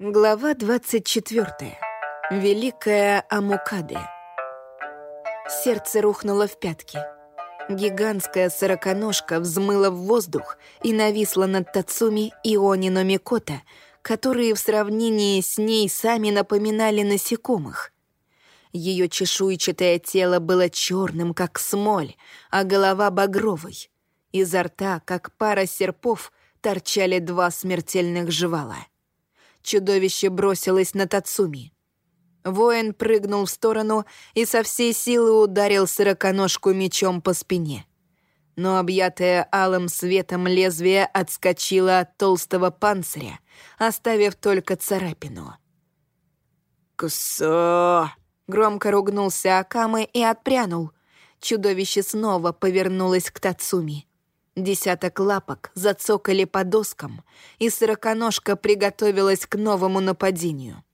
Глава 24. Великая Амукаде. Сердце рухнуло в пятки. Гигантская сороконожка взмыла в воздух и нависла над Тацуми и Онино Микота, которые в сравнении с ней сами напоминали насекомых. Ее чешуйчатое тело было черным, как смоль, а голова багровой. Изо рта, как пара серпов, торчали два смертельных жвала — чудовище бросилось на Тацуми. Воин прыгнул в сторону и со всей силы ударил сороконожку мечом по спине. Но объятое алым светом лезвие отскочило от толстого панциря, оставив только царапину. «Кусо!» — громко ругнулся Акамы и отпрянул. Чудовище снова повернулось к Тацуми. Десяток лапок зацокали по доскам, и сороконожка приготовилась к новому нападению.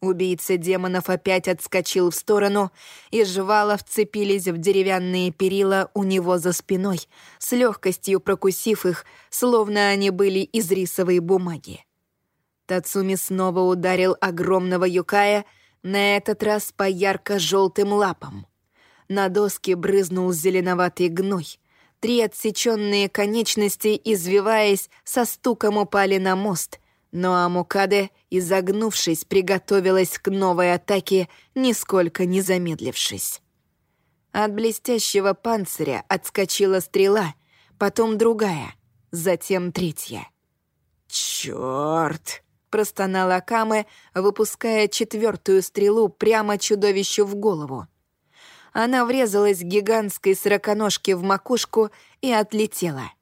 Убийца демонов опять отскочил в сторону, и жвала вцепились в деревянные перила у него за спиной, с легкостью прокусив их, словно они были из рисовой бумаги. Тацуми снова ударил огромного юкая, на этот раз по ярко-желтым лапам. На доске брызнул зеленоватый гной — Три отсеченные конечности, извиваясь, со стуком упали на мост, но Амукаде, изогнувшись, приготовилась к новой атаке, нисколько не замедлившись. От блестящего панциря отскочила стрела, потом другая, затем третья. «Чёрт!» — простонал Акаме, выпуская четвертую стрелу прямо чудовищу в голову. Она врезалась гигантской сороконожке в макушку и отлетела.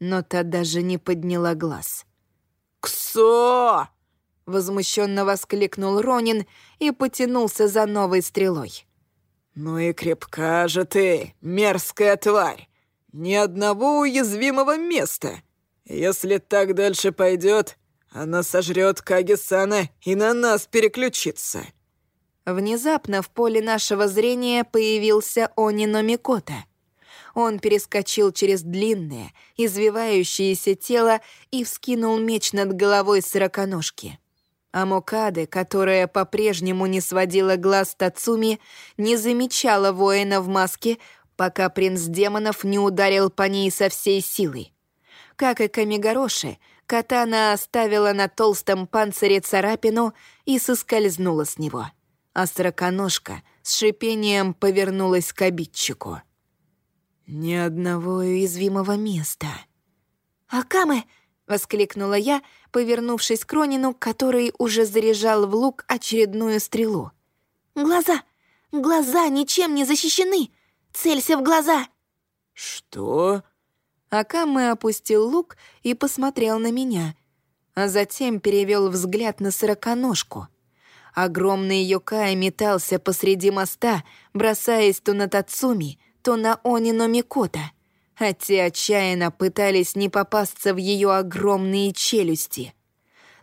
Но та даже не подняла глаз. «Ксо!» — возмущенно воскликнул Ронин и потянулся за новой стрелой. «Ну и крепка же ты, мерзкая тварь! Ни одного уязвимого места! Если так дальше пойдет, она сожрет Кагисана и на нас переключится!» Внезапно в поле нашего зрения появился Онино Микота. Он перескочил через длинное, извивающееся тело и вскинул меч над головой сороконожки. А Мокаде, которая по-прежнему не сводила глаз Тацуми, не замечала воина в маске, пока принц демонов не ударил по ней со всей силой. Как и Камигороши, катана оставила на толстом панцире царапину и соскользнула с него — а сороконожка с шипением повернулась к обидчику. «Ни одного уязвимого места». «Акаме!» — воскликнула я, повернувшись к Ронину, который уже заряжал в лук очередную стрелу. «Глаза! Глаза ничем не защищены! Целься в глаза!» «Что?» Акаме опустил лук и посмотрел на меня, а затем перевел взгляд на сороконожку — Огромный Йокай метался посреди моста, бросаясь то на Тацуми, то на Онино Микота, а те отчаянно пытались не попасться в ее огромные челюсти.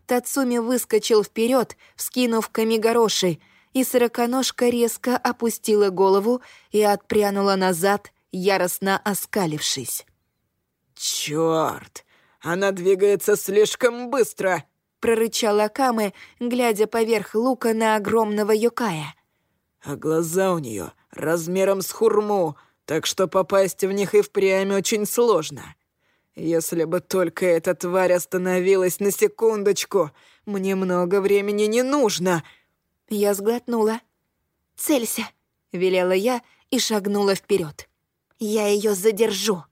Тацуми выскочил вперед, вскинув камигороши, и сороконожка резко опустила голову и отпрянула назад, яростно оскалившись. «Чёрт! Она двигается слишком быстро!» Прорычал Акаме, глядя поверх лука на огромного юкая. «А глаза у нее размером с хурму, так что попасть в них и впрямь очень сложно. Если бы только эта тварь остановилась на секундочку, мне много времени не нужно». Я сглотнула. «Целься», — велела я и шагнула вперед. «Я ее задержу».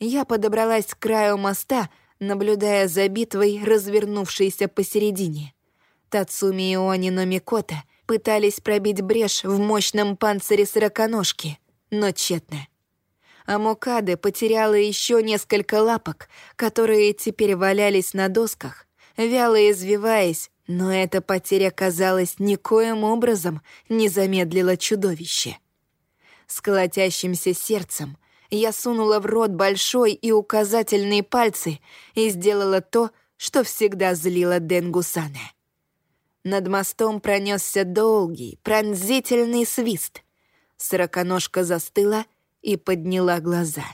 Я подобралась к краю моста, наблюдая за битвой, развернувшейся посередине. Тацуми и Онино Микота пытались пробить брешь в мощном панцире сороконожки, но тщетно. Амокаде потеряла еще несколько лапок, которые теперь валялись на досках, вяло извиваясь, но эта потеря, казалось, никоим образом не замедлила чудовище. С колотящимся сердцем — я сунула в рот большой и указательные пальцы и сделала то, что всегда злило Денгусана. Над мостом пронесся долгий, пронзительный свист. Сороконожка застыла и подняла глаза.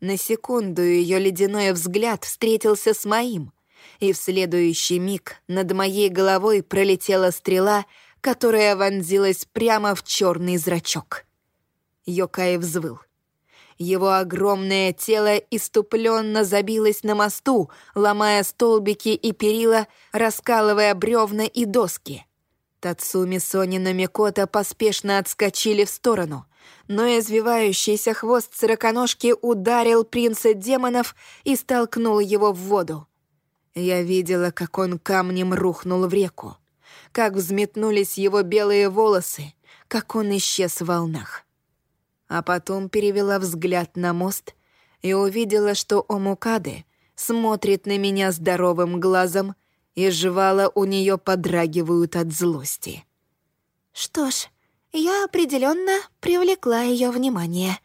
На секунду ее ледяной взгляд встретился с моим, и в следующий миг над моей головой пролетела стрела, которая вонзилась прямо в черный зрачок. Йокай взвыл. Его огромное тело иступленно забилось на мосту, ломая столбики и перила, раскалывая бревна и доски. Тацуми Сонина Микота поспешно отскочили в сторону, но извивающийся хвост сороконожки ударил принца демонов и столкнул его в воду. Я видела, как он камнем рухнул в реку, как взметнулись его белые волосы, как он исчез в волнах а потом перевела взгляд на мост и увидела, что Омукады смотрит на меня здоровым глазом, и жевала у нее подрагивают от злости. «Что ж, я определенно привлекла ее внимание».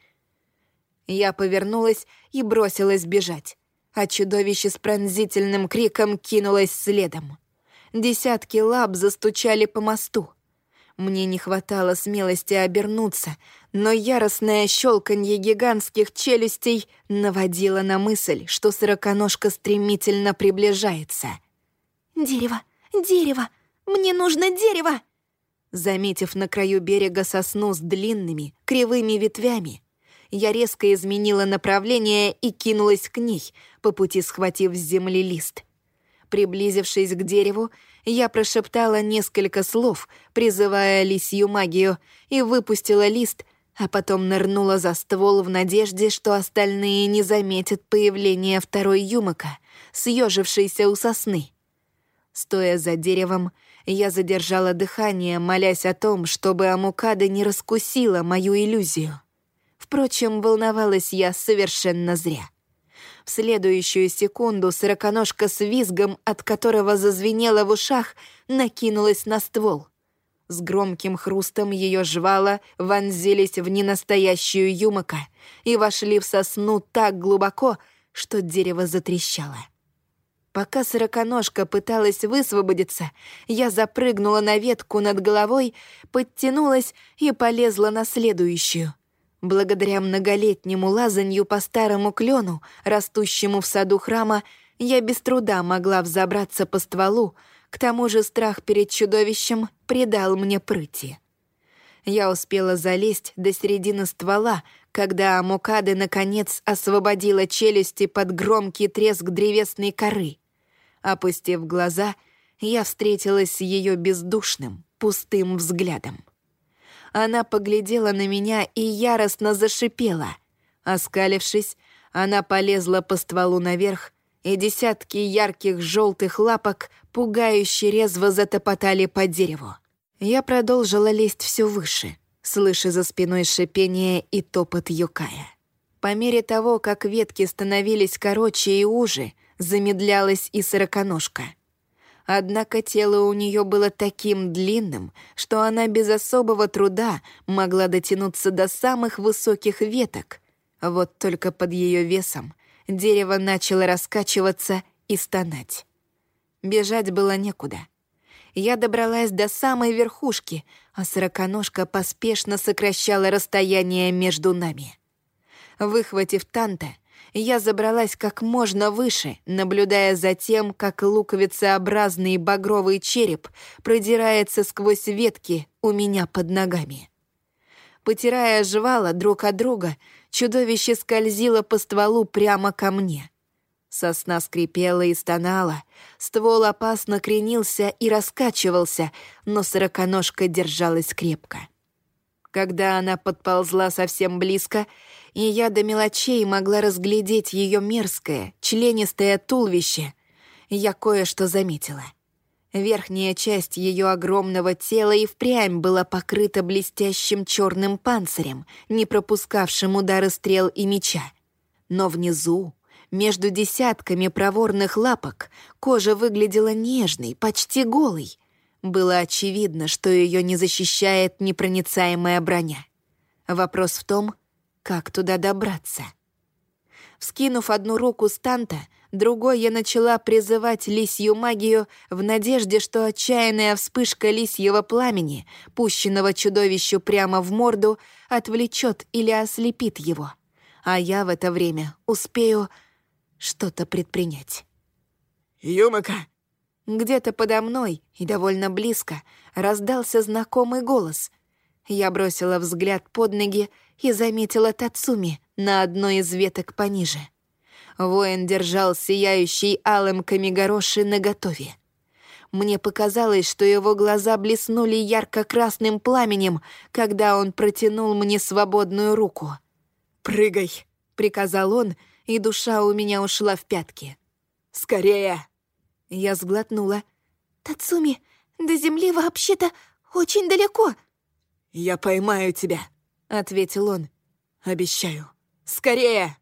Я повернулась и бросилась бежать, а чудовище с пронзительным криком кинулось следом. Десятки лап застучали по мосту. Мне не хватало смелости обернуться, но яростное щелканье гигантских челюстей наводило на мысль, что сороконожка стремительно приближается. «Дерево! Дерево! Мне нужно дерево!» Заметив на краю берега сосну с длинными, кривыми ветвями, я резко изменила направление и кинулась к ней, по пути схватив с земли лист. Приблизившись к дереву, я прошептала несколько слов, призывая лисью магию, и выпустила лист, а потом нырнула за ствол в надежде, что остальные не заметят появление второй Юмака, съежившейся у сосны. Стоя за деревом, я задержала дыхание, молясь о том, чтобы Амукада не раскусила мою иллюзию. Впрочем, волновалась я совершенно зря. В следующую секунду сороконожка с визгом, от которого зазвенело в ушах, накинулась на ствол. С громким хрустом ее жвала вонзились в ненастоящую юмака и вошли в сосну так глубоко, что дерево затрещало. Пока сороконожка пыталась высвободиться, я запрыгнула на ветку над головой, подтянулась и полезла на следующую. Благодаря многолетнему лазанью по старому клену, растущему в саду храма, я без труда могла взобраться по стволу, к тому же страх перед чудовищем придал мне прыти. Я успела залезть до середины ствола, когда Амукады наконец освободила челюсти под громкий треск древесной коры. Опустив глаза, я встретилась с ее бездушным, пустым взглядом. Она поглядела на меня и яростно зашипела. Оскалившись, она полезла по стволу наверх, и десятки ярких желтых лапок пугающе резво затопотали по дереву. Я продолжила лезть все выше, слыша за спиной шипение и топот юкая. По мере того, как ветки становились короче и уже, замедлялась и сороконожка. Однако тело у нее было таким длинным, что она без особого труда могла дотянуться до самых высоких веток. Вот только под ее весом дерево начало раскачиваться и стонать. Бежать было некуда. Я добралась до самой верхушки, а сороконожка поспешно сокращала расстояние между нами. Выхватив Танта, я забралась как можно выше, наблюдая за тем, как луковицеобразный багровый череп продирается сквозь ветки у меня под ногами. Потирая жвала друг от друга, чудовище скользило по стволу прямо ко мне. Сосна скрипела и стонала, ствол опасно кренился и раскачивался, но сороконожка держалась крепко. Когда она подползла совсем близко, и я до мелочей могла разглядеть ее мерзкое, членистое туловище, я кое-что заметила. Верхняя часть ее огромного тела и впрямь была покрыта блестящим черным панцирем, не пропускавшим удары стрел и меча. Но внизу между десятками проворных лапок кожа выглядела нежной, почти голой. Было очевидно, что ее не защищает непроницаемая броня. Вопрос в том, как туда добраться. Вскинув одну руку станта, другой я начала призывать лисью магию в надежде, что отчаянная вспышка лисьего пламени, пущенного чудовищу прямо в морду, отвлечет или ослепит его. А я в это время успею что-то предпринять. Юмака!» Где-то подо мной и довольно близко раздался знакомый голос. Я бросила взгляд под ноги и заметила Тацуми на одной из веток пониже. Воин держал сияющий алым камигороши наготове. Мне показалось, что его глаза блеснули ярко-красным пламенем, когда он протянул мне свободную руку. «Прыгай!» — приказал он, и душа у меня ушла в пятки. «Скорее!» Я сглотнула. «Тацуми, до земли вообще-то очень далеко!» «Я поймаю тебя», — ответил он. «Обещаю. Скорее!»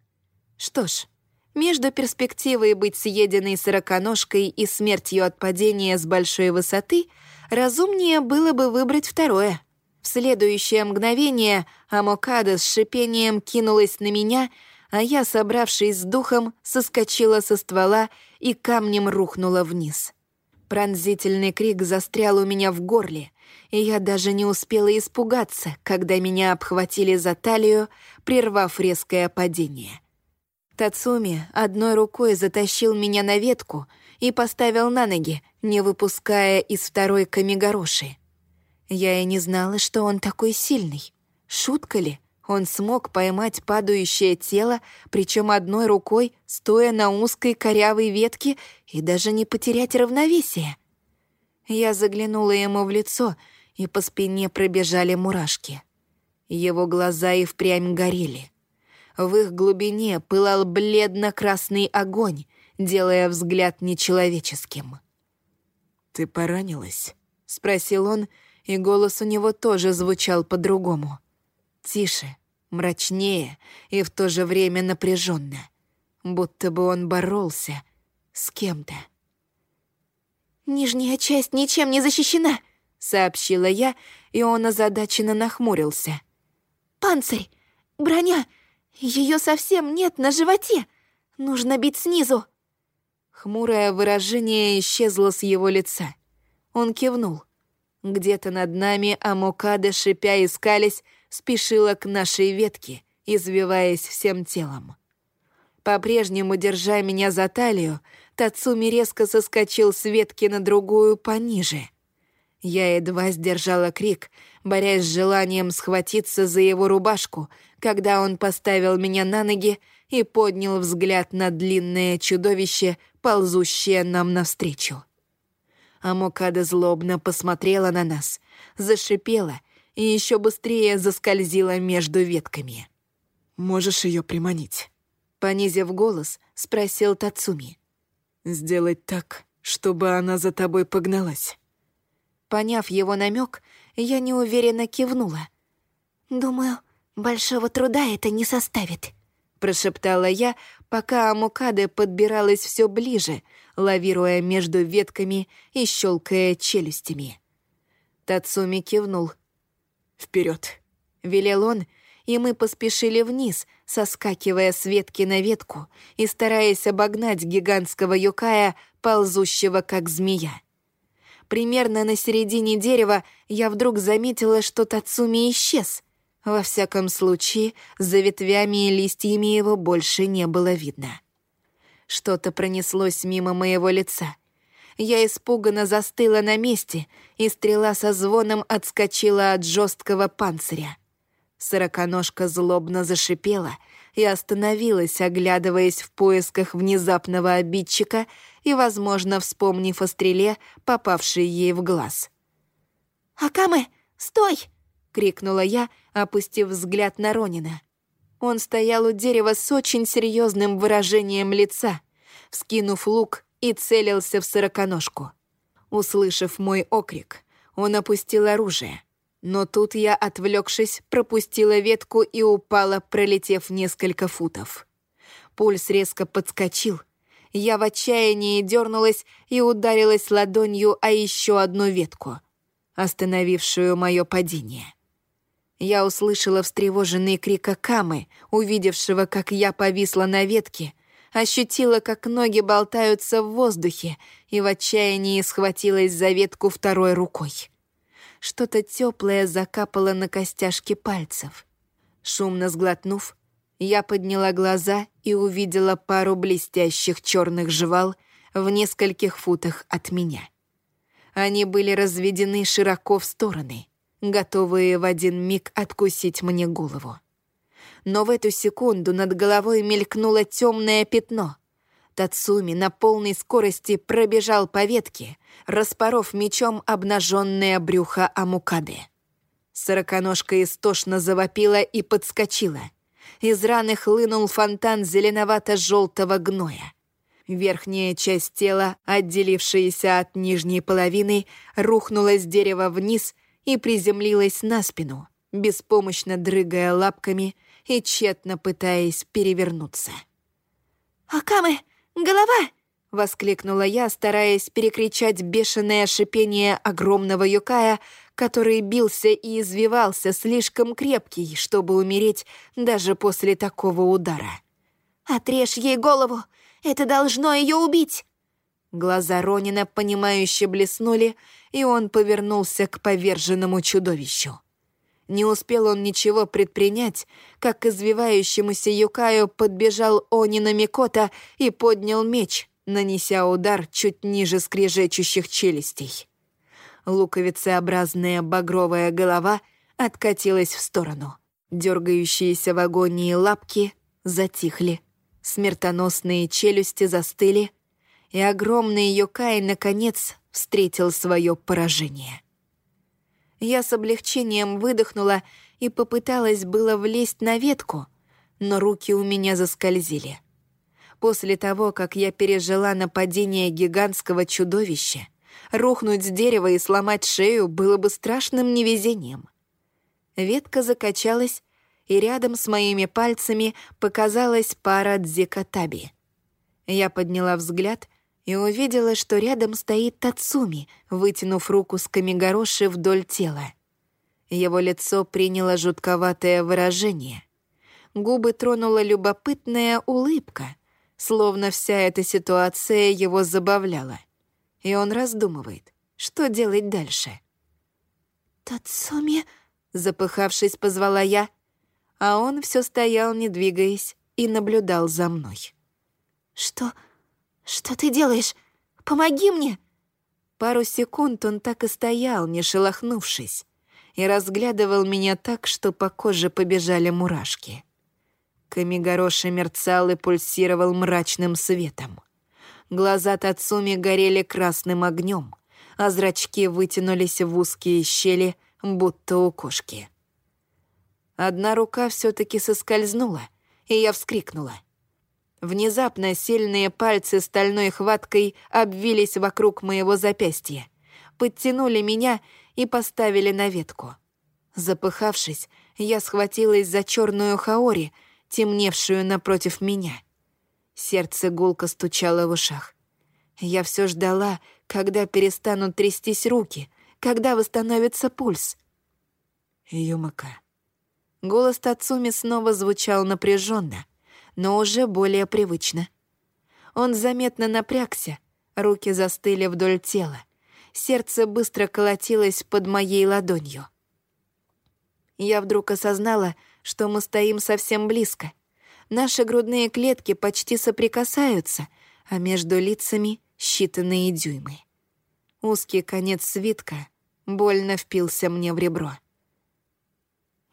Что ж, между перспективой быть съеденной сороконожкой и смертью от падения с большой высоты разумнее было бы выбрать второе. В следующее мгновение Амокада с шипением кинулась на меня, а я, собравшись с духом, соскочила со ствола и камнем рухнула вниз. Пронзительный крик застрял у меня в горле, я даже не успела испугаться, когда меня обхватили за талию, прервав резкое падение — Тацуми одной рукой затащил меня на ветку и поставил на ноги, не выпуская из второй камигороши. Я и не знала, что он такой сильный. Шутка ли? Он смог поймать падающее тело, причем одной рукой, стоя на узкой корявой ветке и даже не потерять равновесие. Я заглянула ему в лицо, и по спине пробежали мурашки. Его глаза и впрямь горели — в их глубине пылал бледно-красный огонь, делая взгляд нечеловеческим. «Ты поранилась?» — спросил он, и голос у него тоже звучал по-другому. Тише, мрачнее и в то же время напряженно, будто бы он боролся с кем-то. «Нижняя часть ничем не защищена», — сообщила я, и он озадаченно нахмурился. «Панцирь! Броня! Ее совсем нет на животе. Нужно бить снизу. Хмурое выражение исчезло с его лица. Он кивнул. Где-то над нами Амокада, шипя и скались, спешила к нашей ветке, извиваясь всем телом. По-прежнему, держа меня за талию, Тацуми резко соскочил с ветки на другую пониже. Я едва сдержала крик, борясь с желанием схватиться за его рубашку — когда он поставил меня на ноги и поднял взгляд на длинное чудовище, ползущее нам навстречу. Амокада злобно посмотрела на нас, зашипела и еще быстрее заскользила между ветками. «Можешь ее приманить?» Понизив голос, спросил Тацуми. «Сделать так, чтобы она за тобой погналась». Поняв его намек, я неуверенно кивнула. «Думаю, «Большого труда это не составит», — прошептала я, пока Амукаде подбиралась все ближе, лавируя между ветками и щелкая челюстями. Тацуми кивнул. Вперед! велел он, и мы поспешили вниз, соскакивая с ветки на ветку и стараясь обогнать гигантского юкая, ползущего как змея. Примерно на середине дерева я вдруг заметила, что Тацуми исчез — во всяком случае, за ветвями и листьями его больше не было видно. Что-то пронеслось мимо моего лица. Я испуганно застыла на месте, и стрела со звоном отскочила от жесткого панциря. Сороконожка злобно зашипела и остановилась, оглядываясь в поисках внезапного обидчика и, возможно, вспомнив о стреле, попавшей ей в глаз. «Акаме, стой!» — крикнула я, опустив взгляд на Ронина. Он стоял у дерева с очень серьезным выражением лица, вскинув лук и целился в сороконожку. Услышав мой окрик, он опустил оружие. Но тут я, отвлекшись, пропустила ветку и упала, пролетев несколько футов. Пульс резко подскочил. Я в отчаянии дернулась и ударилась ладонью о еще одну ветку, остановившую мое падение. Я услышала встревоженный крик Акамы, увидевшего, как я повисла на ветке, ощутила, как ноги болтаются в воздухе и в отчаянии схватилась за ветку второй рукой. Что-то теплое закапало на костяшки пальцев. Шумно сглотнув, я подняла глаза и увидела пару блестящих черных жвал, в нескольких футах от меня. Они были разведены широко в стороны, готовые в один миг откусить мне голову. Но в эту секунду над головой мелькнуло темное пятно. Тацуми на полной скорости пробежал по ветке, распоров мечом обнаженное брюхо Амукады. Сороконожка истошно завопила и подскочила. Из раны хлынул фонтан зеленовато-желтого гноя. Верхняя часть тела, отделившаяся от нижней половины, рухнула с дерева вниз и приземлилась на спину, беспомощно дрыгая лапками и тщетно пытаясь перевернуться. «Акаме, голова!» — воскликнула я, стараясь перекричать бешеное шипение огромного юкая, который бился и извивался слишком крепкий, чтобы умереть даже после такого удара. «Отрежь ей голову! Это должно ее убить!» Глаза Ронина, понимающе блеснули, и он повернулся к поверженному чудовищу. Не успел он ничего предпринять, как к извивающемуся Юкаю подбежал Онина Микота и поднял меч, нанеся удар чуть ниже скрежечущих челюстей. Луковицеобразная багровая голова откатилась в сторону. Дергающиеся в агонии лапки затихли, смертоносные челюсти застыли, и огромный Йокай, наконец, встретил свое поражение. Я с облегчением выдохнула и попыталась было влезть на ветку, но руки у меня заскользили. После того, как я пережила нападение гигантского чудовища, рухнуть с дерева и сломать шею было бы страшным невезением. Ветка закачалась, и рядом с моими пальцами показалась пара дзикатаби. Я подняла взгляд и увидела, что рядом стоит Тацуми, вытянув руку с камигороши вдоль тела. Его лицо приняло жутковатое выражение. Губы тронула любопытная улыбка, словно вся эта ситуация его забавляла. И он раздумывает, что делать дальше. «Тацуми?» — запыхавшись, позвала я, а он все стоял, не двигаясь, и наблюдал за мной. «Что? Что ты делаешь? Помоги мне!» Пару секунд он так и стоял, не шелохнувшись, и разглядывал меня так, что по коже побежали мурашки. Камигороши мерцал и пульсировал мрачным светом. Глаза Тацуми горели красным огнем, а зрачки вытянулись в узкие щели, будто у кошки. Одна рука все таки соскользнула, и я вскрикнула. Внезапно сильные пальцы стальной хваткой обвились вокруг моего запястья, подтянули меня и поставили на ветку. Запыхавшись, я схватилась за черную хаори, темневшую напротив меня. Сердце гулко стучало в ушах. Я все ждала, когда перестанут трястись руки, когда восстановится пульс. Юмака. Голос Тацуми снова звучал напряженно, но уже более привычно. Он заметно напрягся, руки застыли вдоль тела. Сердце быстро колотилось под моей ладонью. Я вдруг осознала, что мы стоим совсем близко. Наши грудные клетки почти соприкасаются, а между лицами считанные дюймы. Узкий конец свитка больно впился мне в ребро.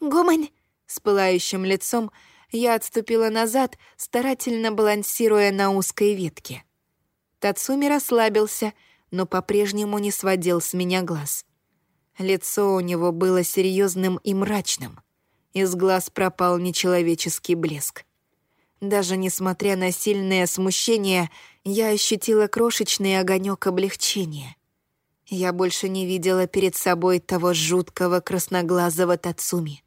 «Гумань!» С пылающим лицом я отступила назад, старательно балансируя на узкой ветке. Тацуми расслабился, но по-прежнему не сводил с меня глаз. Лицо у него было серьезным и мрачным. Из глаз пропал нечеловеческий блеск. Даже несмотря на сильное смущение, я ощутила крошечный огонек облегчения. Я больше не видела перед собой того жуткого красноглазого Тацуми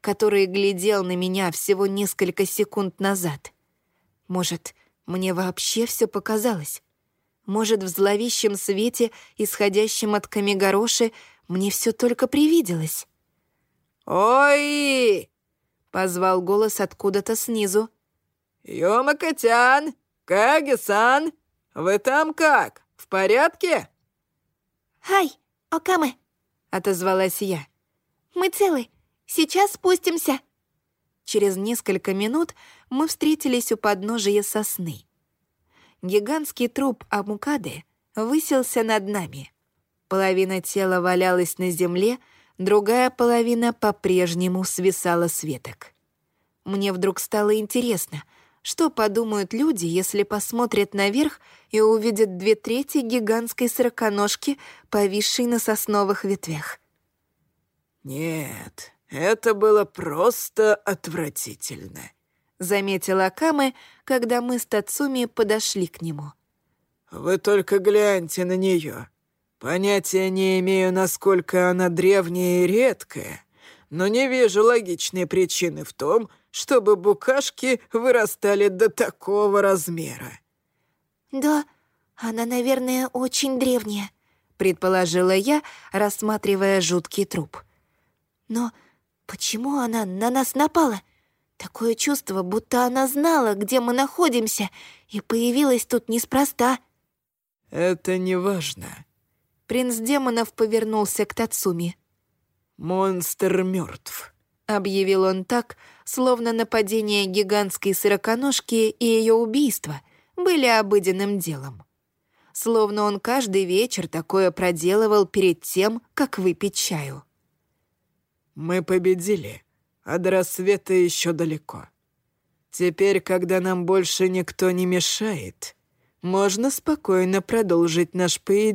который глядел на меня всего несколько секунд назад. Может, мне вообще все показалось? Может, в зловещем свете, исходящем от Камигороши, мне все только привиделось? «Ой!» — позвал голос откуда-то снизу. «Йомакотян! Каги-сан! Вы там как? В порядке?» «Хай, Окамы!» — отозвалась я. «Мы целы. Сейчас спустимся!» Через несколько минут мы встретились у подножия сосны. Гигантский труп Амукады высился над нами. Половина тела валялась на земле, другая половина по-прежнему свисала с веток. Мне вдруг стало интересно, что подумают люди, если посмотрят наверх и увидят две трети гигантской сороконожки, повисшей на сосновых ветвях. «Нет, это было просто отвратительно», — заметила Акаме, когда мы с Тацуми подошли к нему. «Вы только гляньте на нее. Понятия не имею, насколько она древняя и редкая, но не вижу логичной причины в том, чтобы букашки вырастали до такого размера». «Да, она, наверное, очень древняя», — предположила я, рассматривая жуткий труп. «Но почему она на нас напала? Такое чувство, будто она знала, где мы находимся, и появилась тут неспроста». «Это не важно», Принц демонов повернулся к Тацуми. «Монстр мертв», — объявил он так, словно нападение гигантской сороконожки и ее убийство были обыденным делом. Словно он каждый вечер такое проделывал перед тем, как выпить чаю. «Мы победили, а до рассвета еще далеко. Теперь, когда нам больше никто не мешает, можно спокойно продолжить наш поединок.